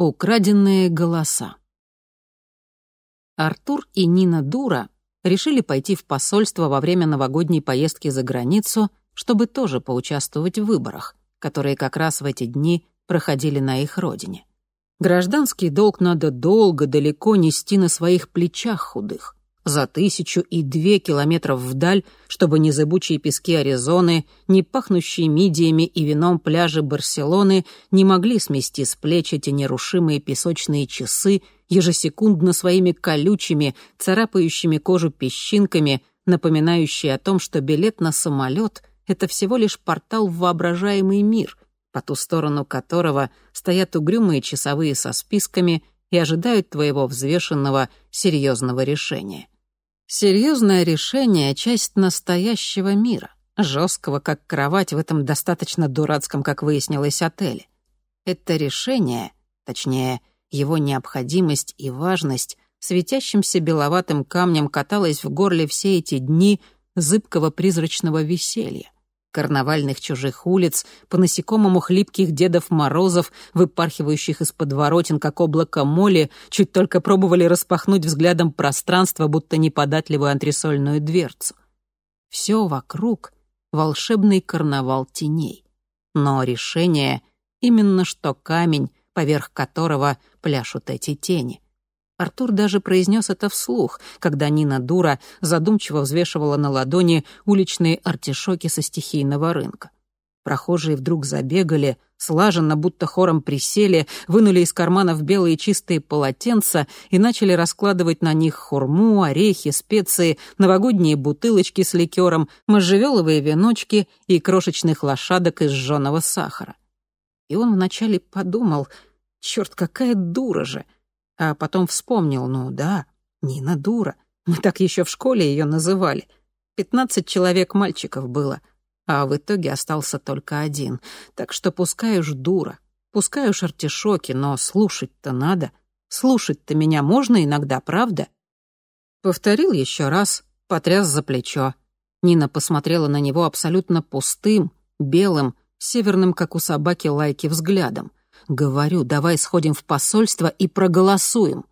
Украденные голоса. Артур и Нина Дура решили пойти в посольство во время новогодней поездки за границу, чтобы тоже поучаствовать в выборах, которые как раз в эти дни проходили на их родине. Гражданский долг надо долго, далеко нести на своих плечах худых за тысячу и две километров вдаль, чтобы ни зыбучие пески Аризоны, ни пахнущие мидиями и вином пляжи Барселоны не могли смести с плеч эти нерушимые песочные часы, ежесекундно своими колючими, царапающими кожу песчинками, напоминающие о том, что билет на самолет — это всего лишь портал в воображаемый мир, по ту сторону которого стоят угрюмые часовые со списками и ожидают твоего взвешенного, серьезного решения. Серьезное решение — часть настоящего мира, жесткого, как кровать в этом достаточно дурацком, как выяснилось, отеле. Это решение, точнее, его необходимость и важность, светящимся беловатым камнем каталось в горле все эти дни зыбкого призрачного веселья карнавальных чужих улиц, по насекомому хлипких Дедов Морозов, выпархивающих из подворотен, как облако моли, чуть только пробовали распахнуть взглядом пространство, будто неподатливую антресольную дверцу. Все вокруг — волшебный карнавал теней. Но решение — именно что камень, поверх которого пляшут эти тени — Артур даже произнес это вслух, когда Нина Дура задумчиво взвешивала на ладони уличные артишоки со стихийного рынка. Прохожие вдруг забегали, слаженно, будто хором присели, вынули из карманов белые чистые полотенца и начали раскладывать на них хурму, орехи, специи, новогодние бутылочки с ликером, можжевеловые веночки и крошечных лошадок из жженого сахара. И он вначале подумал, черт, какая дура же — а потом вспомнил, ну да, Нина дура. Мы так еще в школе ее называли. Пятнадцать человек мальчиков было, а в итоге остался только один. Так что пускай уж дура, пускай уж артишоки, но слушать-то надо. Слушать-то меня можно иногда, правда? Повторил еще раз, потряс за плечо. Нина посмотрела на него абсолютно пустым, белым, северным, как у собаки, лайки взглядом. Говорю, давай сходим в посольство и проголосуем.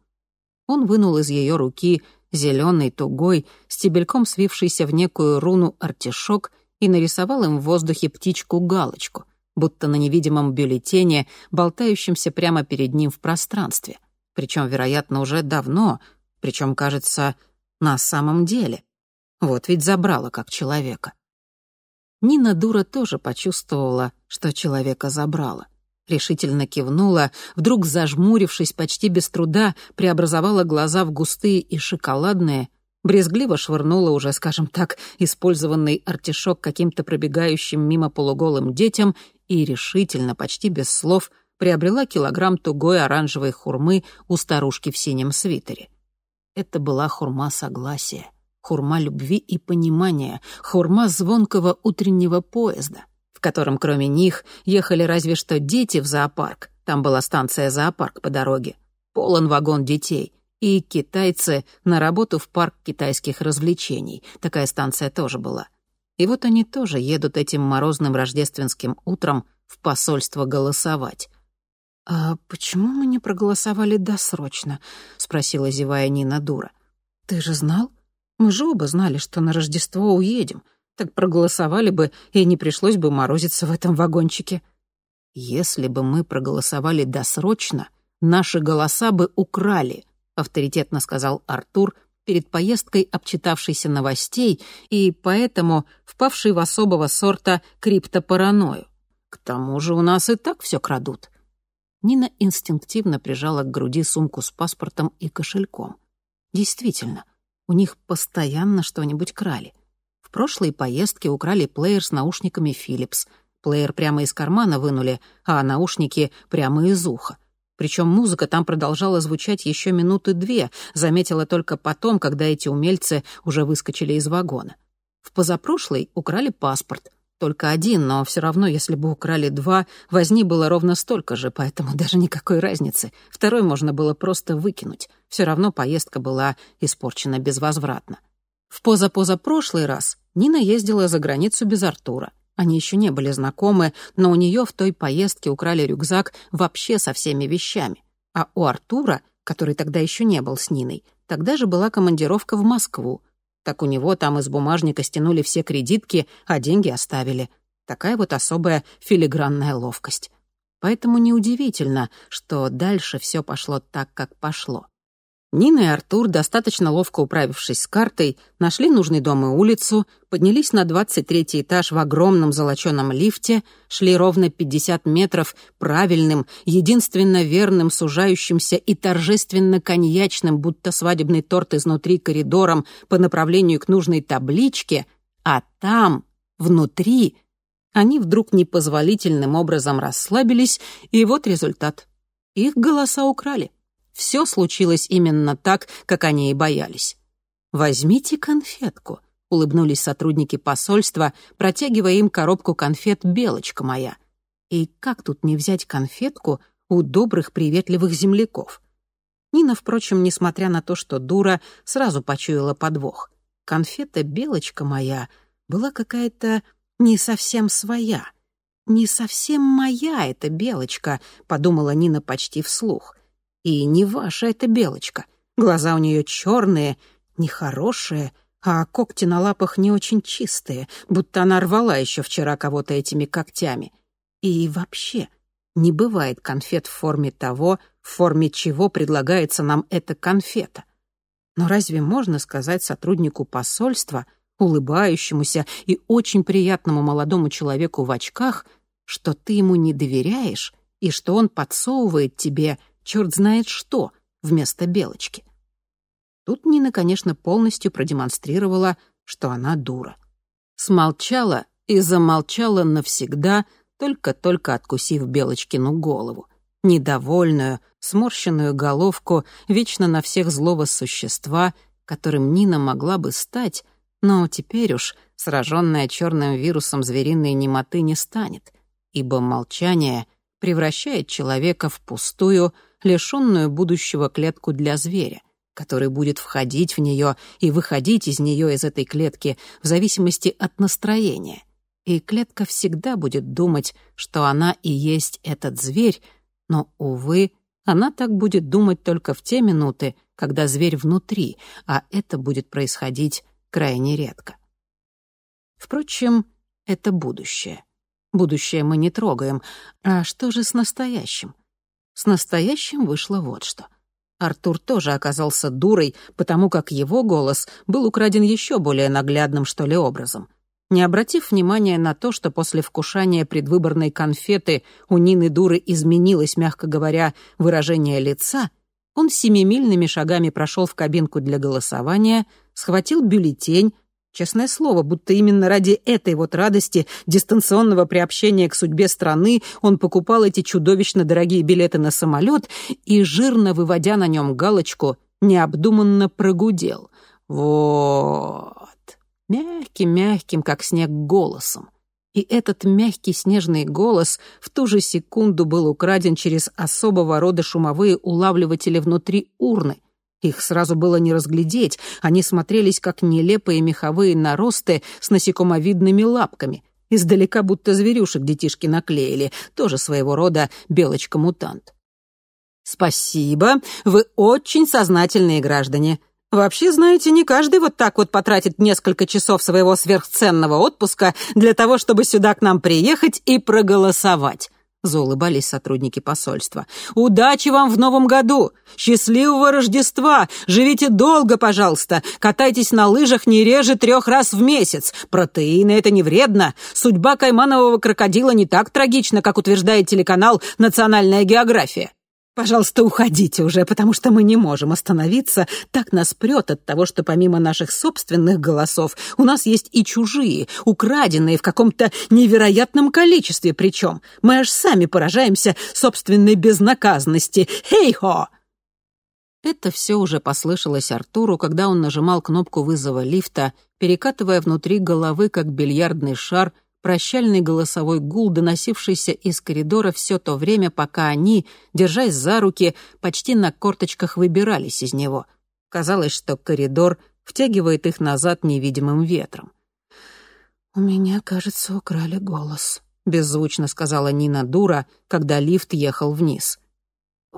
Он вынул из ее руки зеленый, тугой, стебельком свившийся в некую руну артишок и нарисовал им в воздухе птичку-галочку, будто на невидимом бюллетене, болтающемся прямо перед ним в пространстве. Причем, вероятно, уже давно, причем, кажется, на самом деле. Вот ведь забрала как человека. Нина Дура тоже почувствовала, что человека забрала решительно кивнула, вдруг зажмурившись почти без труда, преобразовала глаза в густые и шоколадные, брезгливо швырнула уже, скажем так, использованный артишок каким-то пробегающим мимо полуголым детям и решительно, почти без слов, приобрела килограмм тугой оранжевой хурмы у старушки в синем свитере. Это была хурма согласия, хурма любви и понимания, хурма звонкого утреннего поезда — в котором кроме них ехали разве что дети в зоопарк, там была станция зоопарк по дороге, полон вагон детей, и китайцы на работу в парк китайских развлечений, такая станция тоже была. И вот они тоже едут этим морозным рождественским утром в посольство голосовать. «А почему мы не проголосовали досрочно?» — спросила зевая Нина Дура. «Ты же знал? Мы же оба знали, что на Рождество уедем так проголосовали бы, и не пришлось бы морозиться в этом вагончике. Если бы мы проголосовали досрочно, наши голоса бы украли, авторитетно сказал Артур, перед поездкой обчитавшийся новостей и поэтому впавший в особого сорта криптопараною. К тому же у нас и так все крадут. Нина инстинктивно прижала к груди сумку с паспортом и кошельком. Действительно, у них постоянно что-нибудь крали — в прошлой поездке украли плеер с наушниками Philips. Плеер прямо из кармана вынули, а наушники прямо из уха. Причем музыка там продолжала звучать еще минуты две, заметила только потом, когда эти умельцы уже выскочили из вагона. В позапрошлой украли паспорт. Только один, но все равно, если бы украли два, возни было ровно столько же, поэтому даже никакой разницы. Второй можно было просто выкинуть. Все равно поездка была испорчена безвозвратно. В позапозапрошлый раз Нина ездила за границу без Артура. Они еще не были знакомы, но у нее в той поездке украли рюкзак вообще со всеми вещами. А у Артура, который тогда еще не был с Ниной, тогда же была командировка в Москву. Так у него там из бумажника стянули все кредитки, а деньги оставили. Такая вот особая филигранная ловкость. Поэтому неудивительно, что дальше все пошло так, как пошло. Нина и Артур, достаточно ловко управившись с картой, нашли нужный дом и улицу, поднялись на 23 этаж в огромном золоченом лифте, шли ровно 50 метров правильным, единственно верным, сужающимся и торжественно коньячным, будто свадебный торт изнутри коридором по направлению к нужной табличке, а там, внутри, они вдруг непозволительным образом расслабились, и вот результат. Их голоса украли. Все случилось именно так, как они и боялись. «Возьмите конфетку», — улыбнулись сотрудники посольства, протягивая им коробку конфет «Белочка моя». И как тут не взять конфетку у добрых, приветливых земляков? Нина, впрочем, несмотря на то, что дура, сразу почуяла подвох. Конфета «Белочка моя» была какая-то не совсем своя. «Не совсем моя эта белочка», — подумала Нина почти вслух. И не ваша эта белочка. Глаза у нее черные, нехорошие, а когти на лапах не очень чистые, будто она рвала еще вчера кого-то этими когтями. И вообще, не бывает конфет в форме того, в форме чего предлагается нам эта конфета. Но разве можно сказать сотруднику посольства, улыбающемуся и очень приятному молодому человеку в очках, что ты ему не доверяешь и что он подсовывает тебе черт знает что вместо белочки. Тут Нина, конечно, полностью продемонстрировала, что она дура. Смолчала и замолчала навсегда, только-только откусив Белочкину голову. Недовольную, сморщенную головку, вечно на всех злого существа, которым Нина могла бы стать, но теперь уж, сраженная черным вирусом звериной немоты, не станет, ибо молчание превращает человека в пустую, лишенную будущего клетку для зверя, который будет входить в нее и выходить из нее из этой клетки в зависимости от настроения. И клетка всегда будет думать, что она и есть этот зверь, но, увы, она так будет думать только в те минуты, когда зверь внутри, а это будет происходить крайне редко. Впрочем, это будущее. Будущее мы не трогаем. А что же с настоящим? С настоящим вышло вот что. Артур тоже оказался дурой, потому как его голос был украден еще более наглядным, что ли, образом. Не обратив внимания на то, что после вкушания предвыборной конфеты у Нины Дуры изменилось, мягко говоря, выражение лица, он семимильными шагами прошел в кабинку для голосования, схватил бюллетень, Честное слово, будто именно ради этой вот радости дистанционного приобщения к судьбе страны он покупал эти чудовищно дорогие билеты на самолет и, жирно выводя на нем галочку, необдуманно прогудел. Вот. Мягким-мягким, как снег, голосом. И этот мягкий снежный голос в ту же секунду был украден через особого рода шумовые улавливатели внутри урны, их сразу было не разглядеть, они смотрелись как нелепые меховые наросты с насекомовидными лапками. Издалека будто зверюшек детишки наклеили, тоже своего рода белочка-мутант. «Спасибо, вы очень сознательные граждане. Вообще, знаете, не каждый вот так вот потратит несколько часов своего сверхценного отпуска для того, чтобы сюда к нам приехать и проголосовать. Заулыбались сотрудники посольства. «Удачи вам в новом году! Счастливого Рождества! Живите долго, пожалуйста! Катайтесь на лыжах не реже трех раз в месяц! Протеины — это не вредно! Судьба кайманового крокодила не так трагична, как утверждает телеканал «Национальная география». Пожалуйста, уходите уже, потому что мы не можем остановиться. Так нас прет от того, что помимо наших собственных голосов у нас есть и чужие, украденные в каком-то невероятном количестве причем. Мы аж сами поражаемся собственной безнаказанности. Хей-хо!» Это все уже послышалось Артуру, когда он нажимал кнопку вызова лифта, перекатывая внутри головы, как бильярдный шар — прощальный голосовой гул, доносившийся из коридора все то время, пока они, держась за руки, почти на корточках выбирались из него. Казалось, что коридор втягивает их назад невидимым ветром. «У меня, кажется, украли голос», — беззвучно сказала Нина Дура, когда лифт ехал вниз.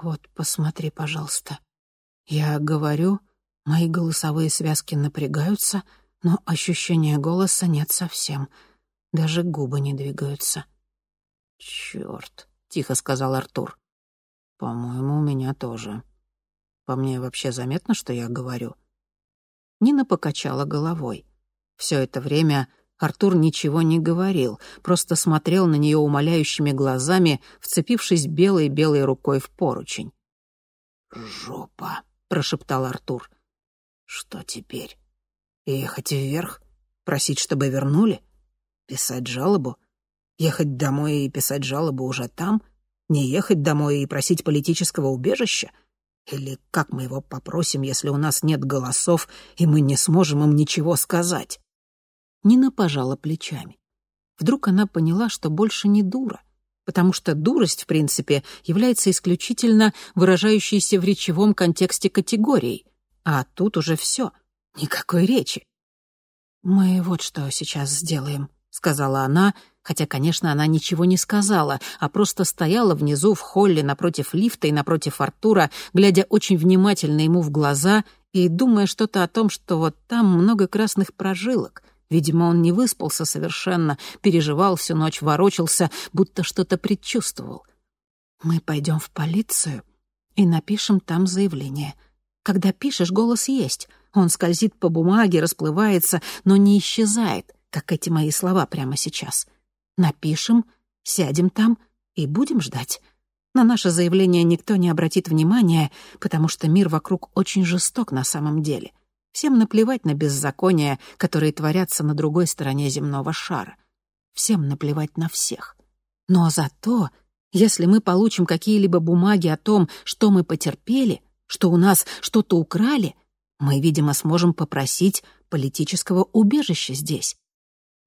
Вот, посмотри, пожалуйста. Я говорю, мои голосовые связки напрягаются, но ощущения голоса нет совсем. Даже губы не двигаются. «Чёрт», — тихо сказал Артур. «По-моему, у меня тоже. По мне вообще заметно, что я говорю?» Нина покачала головой. Все это время Артур ничего не говорил, просто смотрел на нее умоляющими глазами, вцепившись белой-белой рукой в поручень. «Жопа», — прошептал Артур. «Что теперь? Ехать вверх? Просить, чтобы вернули? Писать жалобу? Ехать домой и писать жалобу уже там? Не ехать домой и просить политического убежища? Или как мы его попросим, если у нас нет голосов, и мы не сможем им ничего сказать?» Нина пожала плечами. Вдруг она поняла, что больше не дура, потому что дурость, в принципе, является исключительно выражающейся в речевом контексте категорией, а тут уже все, никакой речи. «Мы вот что сейчас сделаем», — сказала она, хотя, конечно, она ничего не сказала, а просто стояла внизу в холле напротив лифта и напротив Артура, глядя очень внимательно ему в глаза и думая что-то о том, что вот там много красных прожилок — Видимо, он не выспался совершенно, переживал всю ночь, ворочался, будто что-то предчувствовал. «Мы пойдем в полицию и напишем там заявление. Когда пишешь, голос есть. Он скользит по бумаге, расплывается, но не исчезает, как эти мои слова прямо сейчас. Напишем, сядем там и будем ждать». На наше заявление никто не обратит внимания, потому что мир вокруг очень жесток на самом деле. Всем наплевать на беззакония, которые творятся на другой стороне земного шара. Всем наплевать на всех. Но зато, если мы получим какие-либо бумаги о том, что мы потерпели, что у нас что-то украли, мы, видимо, сможем попросить политического убежища здесь.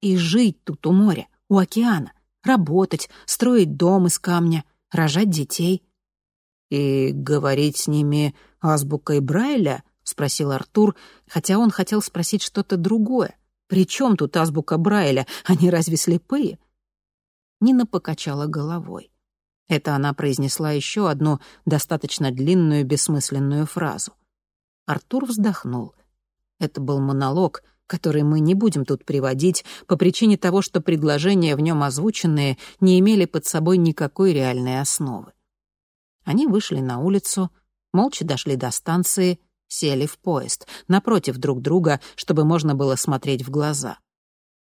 И жить тут у моря, у океана, работать, строить дом из камня, рожать детей. И говорить с ними азбукой Брайля — спросил Артур, хотя он хотел спросить что-то другое. «При чем тут азбука Брайля? Они разве слепые?» Нина покачала головой. Это она произнесла еще одну достаточно длинную бессмысленную фразу. Артур вздохнул. Это был монолог, который мы не будем тут приводить по причине того, что предложения в нем озвученные не имели под собой никакой реальной основы. Они вышли на улицу, молча дошли до станции — сели в поезд, напротив друг друга, чтобы можно было смотреть в глаза.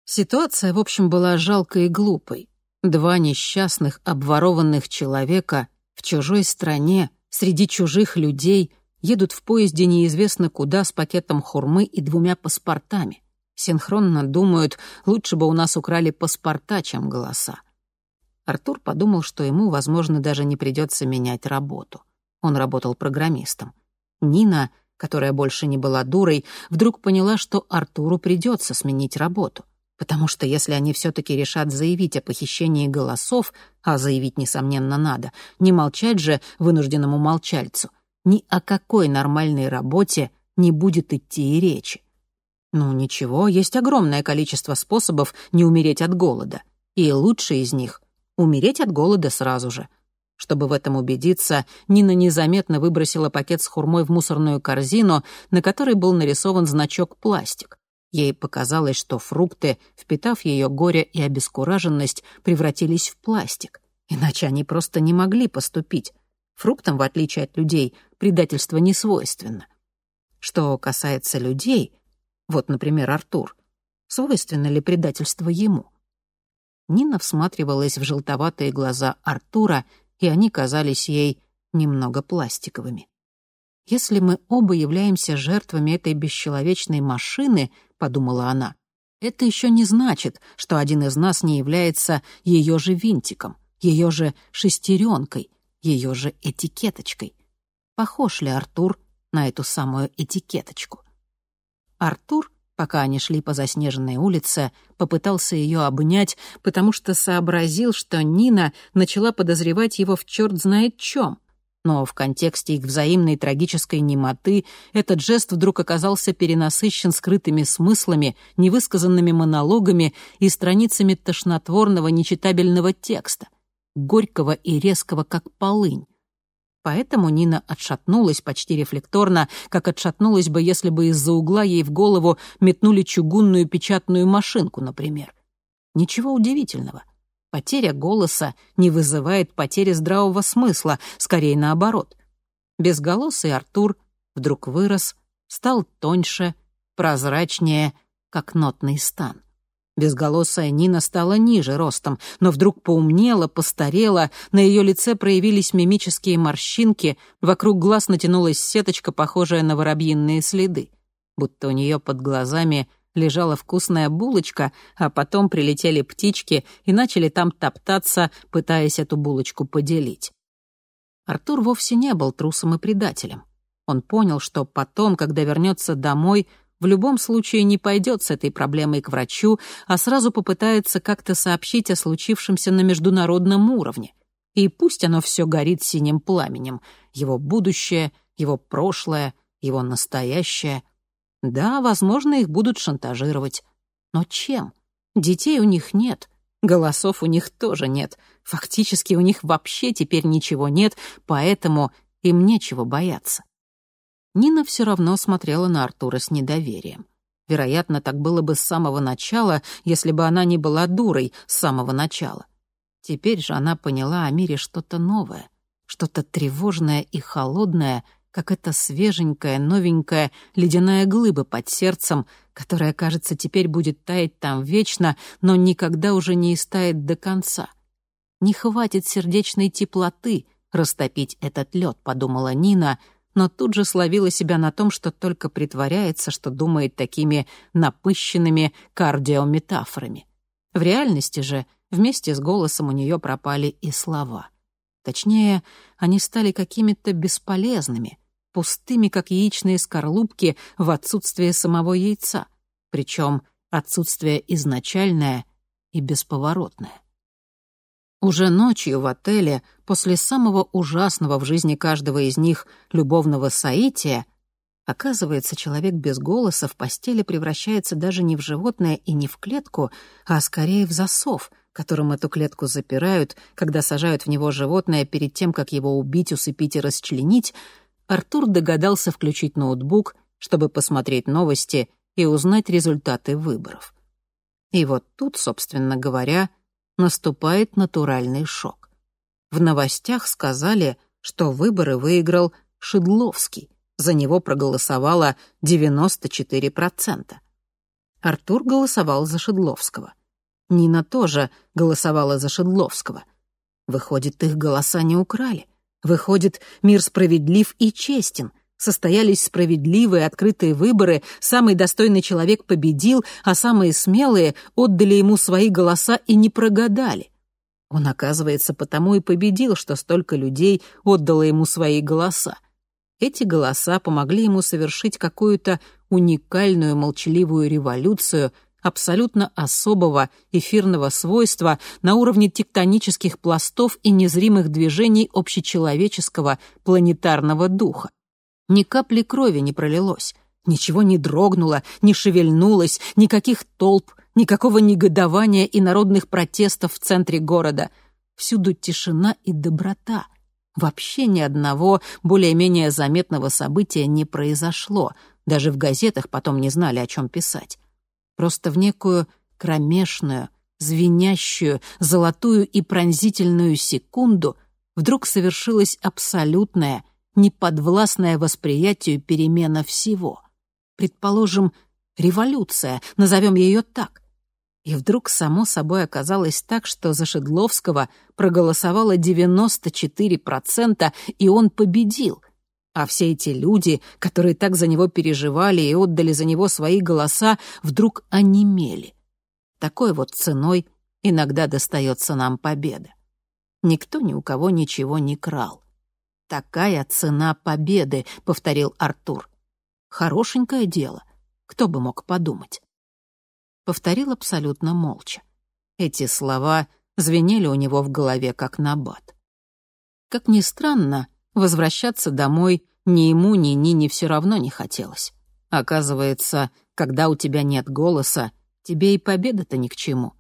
Ситуация, в общем, была жалкой и глупой. Два несчастных, обворованных человека в чужой стране, среди чужих людей, едут в поезде неизвестно куда с пакетом хурмы и двумя паспортами. Синхронно думают, лучше бы у нас украли паспорта, чем голоса. Артур подумал, что ему, возможно, даже не придется менять работу. Он работал программистом. Нина которая больше не была дурой, вдруг поняла, что Артуру придется сменить работу. Потому что если они все-таки решат заявить о похищении голосов, а заявить, несомненно, надо, не молчать же вынужденному молчальцу, ни о какой нормальной работе не будет идти и речи. Ну ничего, есть огромное количество способов не умереть от голода. И лучший из них — умереть от голода сразу же — чтобы в этом убедиться, Нина незаметно выбросила пакет с хурмой в мусорную корзину, на которой был нарисован значок «пластик». Ей показалось, что фрукты, впитав ее горе и обескураженность, превратились в пластик. Иначе они просто не могли поступить. Фруктам, в отличие от людей, предательство не свойственно. Что касается людей, вот, например, Артур, свойственно ли предательство ему? Нина всматривалась в желтоватые глаза Артура и они казались ей немного пластиковыми. «Если мы оба являемся жертвами этой бесчеловечной машины», — подумала она, «это еще не значит, что один из нас не является ее же винтиком, ее же шестеренкой, ее же этикеточкой. Похож ли Артур на эту самую этикеточку?» Артур Пока они шли по заснеженной улице, попытался ее обнять, потому что сообразил, что Нина начала подозревать его в черт знает чем. Но в контексте их взаимной трагической немоты этот жест вдруг оказался перенасыщен скрытыми смыслами, невысказанными монологами и страницами тошнотворного нечитабельного текста, горького и резкого, как полынь. Поэтому Нина отшатнулась почти рефлекторно, как отшатнулась бы, если бы из-за угла ей в голову метнули чугунную печатную машинку, например. Ничего удивительного. Потеря голоса не вызывает потери здравого смысла, скорее наоборот. Безголосый Артур вдруг вырос, стал тоньше, прозрачнее, как нотный стан. Безголосая Нина стала ниже ростом, но вдруг поумнела, постарела, на ее лице проявились мимические морщинки, вокруг глаз натянулась сеточка, похожая на воробьиные следы. Будто у нее под глазами лежала вкусная булочка, а потом прилетели птички и начали там топтаться, пытаясь эту булочку поделить. Артур вовсе не был трусом и предателем. Он понял, что потом, когда вернется домой, в любом случае не пойдет с этой проблемой к врачу, а сразу попытается как-то сообщить о случившемся на международном уровне. И пусть оно все горит синим пламенем. Его будущее, его прошлое, его настоящее. Да, возможно, их будут шантажировать. Но чем? Детей у них нет. Голосов у них тоже нет. Фактически у них вообще теперь ничего нет, поэтому им нечего бояться. Нина все равно смотрела на Артура с недоверием. Вероятно, так было бы с самого начала, если бы она не была дурой с самого начала. Теперь же она поняла о мире что-то новое, что-то тревожное и холодное, как эта свеженькая, новенькая ледяная глыба под сердцем, которая, кажется, теперь будет таять там вечно, но никогда уже не истает до конца. Не хватит сердечной теплоты растопить этот лед, подумала Нина — но тут же словила себя на том, что только притворяется, что думает такими напыщенными кардиометафорами. В реальности же вместе с голосом у нее пропали и слова. Точнее, они стали какими-то бесполезными, пустыми, как яичные скорлупки в отсутствие самого яйца, причем отсутствие изначальное и бесповоротное. Уже ночью в отеле, после самого ужасного в жизни каждого из них любовного соития, оказывается, человек без голоса в постели превращается даже не в животное и не в клетку, а скорее в засов, которым эту клетку запирают, когда сажают в него животное перед тем, как его убить, усыпить и расчленить, Артур догадался включить ноутбук, чтобы посмотреть новости и узнать результаты выборов. И вот тут, собственно говоря, наступает натуральный шок. В новостях сказали, что выборы выиграл Шедловский. За него проголосовало 94%. Артур голосовал за Шедловского. Нина тоже голосовала за Шедловского. Выходит, их голоса не украли. Выходит, мир справедлив и честен состоялись справедливые открытые выборы, самый достойный человек победил, а самые смелые отдали ему свои голоса и не прогадали. Он, оказывается, потому и победил, что столько людей отдало ему свои голоса. Эти голоса помогли ему совершить какую-то уникальную молчаливую революцию абсолютно особого эфирного свойства на уровне тектонических пластов и незримых движений общечеловеческого планетарного духа. Ни капли крови не пролилось. Ничего не дрогнуло, не шевельнулось, никаких толп, никакого негодования и народных протестов в центре города. Всюду тишина и доброта. Вообще ни одного более-менее заметного события не произошло. Даже в газетах потом не знали, о чем писать. Просто в некую кромешную, звенящую, золотую и пронзительную секунду вдруг совершилась абсолютная, неподвластная восприятию перемена всего. Предположим, революция, назовем ее так. И вдруг само собой оказалось так, что за Шедловского проголосовало 94%, и он победил. А все эти люди, которые так за него переживали и отдали за него свои голоса, вдруг онемели. Такой вот ценой иногда достается нам победа. Никто ни у кого ничего не крал. «Такая цена победы», — повторил Артур. «Хорошенькое дело. Кто бы мог подумать?» Повторил абсолютно молча. Эти слова звенели у него в голове, как набат. Как ни странно, возвращаться домой ни ему, ни Нине все равно не хотелось. Оказывается, когда у тебя нет голоса, тебе и победа-то ни к чему.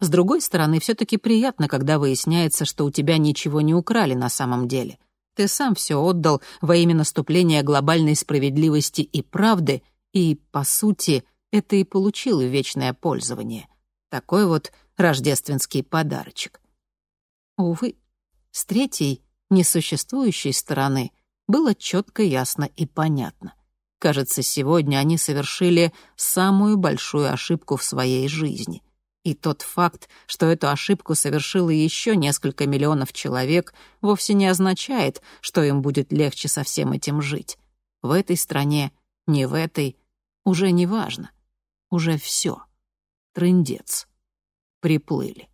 С другой стороны, все таки приятно, когда выясняется, что у тебя ничего не украли на самом деле — Ты сам все отдал во имя наступления глобальной справедливости и правды, и, по сути, это и получил вечное пользование. Такой вот рождественский подарочек. Увы, с третьей, несуществующей стороны, было четко, ясно и понятно. Кажется, сегодня они совершили самую большую ошибку в своей жизни. И тот факт, что эту ошибку совершило еще несколько миллионов человек, вовсе не означает, что им будет легче со всем этим жить. В этой стране, не в этой, уже не важно. Уже все. Трындец. Приплыли.